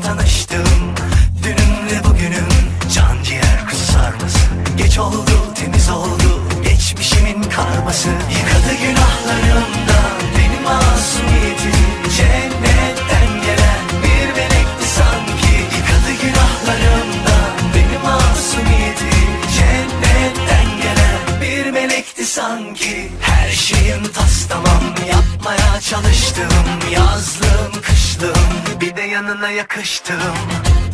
Kendimle tanıştım. Dünümle bugünüm Can ciğer sarması. Geç oldu temiz oldu. Geçmişimin karması. Yıkadı günahlarımdan Beni masumiyetim Cennetten gelen bir melekti sanki. Yıkadı günahlarımdan Beni masumiyetim Cennetten gelen bir melekti sanki. Her şeyim tas tamam Yapmaya çalıştım. De yanına yakıştım.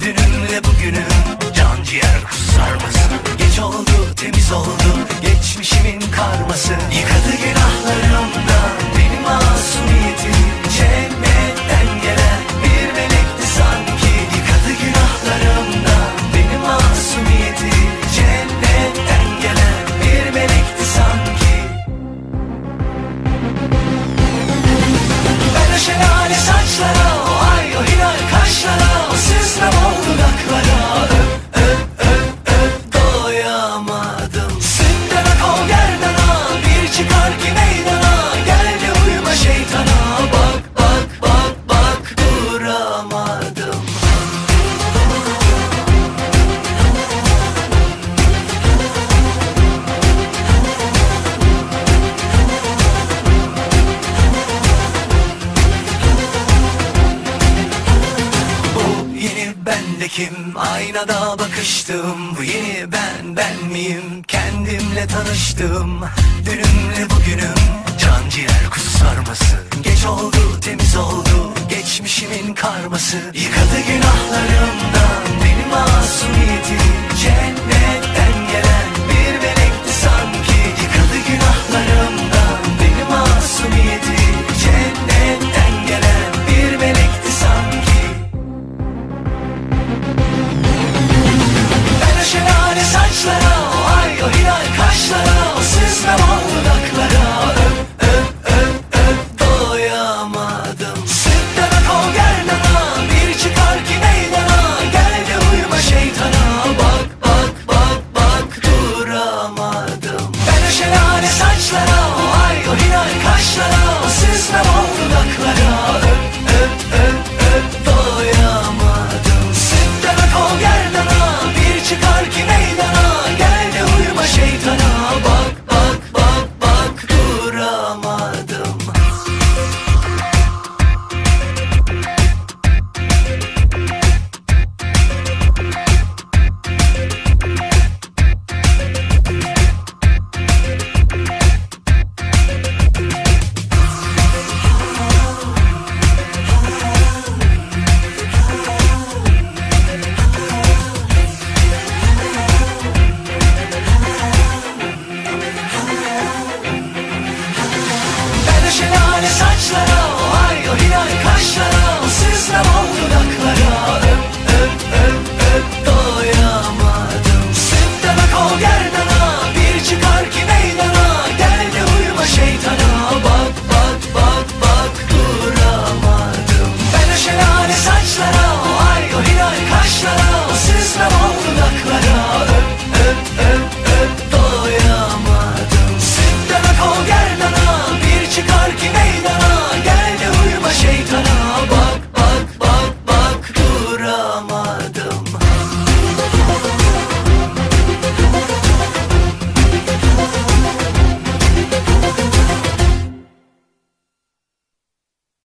Dünümle bugünüm Can ciğer kuzu sarması Geç oldu temiz oldu Geçmişimin karması. Yıkadı günahlarımdan Benim masumiyetim kim? Aynada bakıştım? Bu yeni ben ben miyim? Kendimle tanıştım. Dünümle bugünüm. Can ciğer kuzu sarması. Geç oldu temiz oldu. Geçmişimin karması. Yıkadı günahlarımdan Benim masumiyetim Ramadan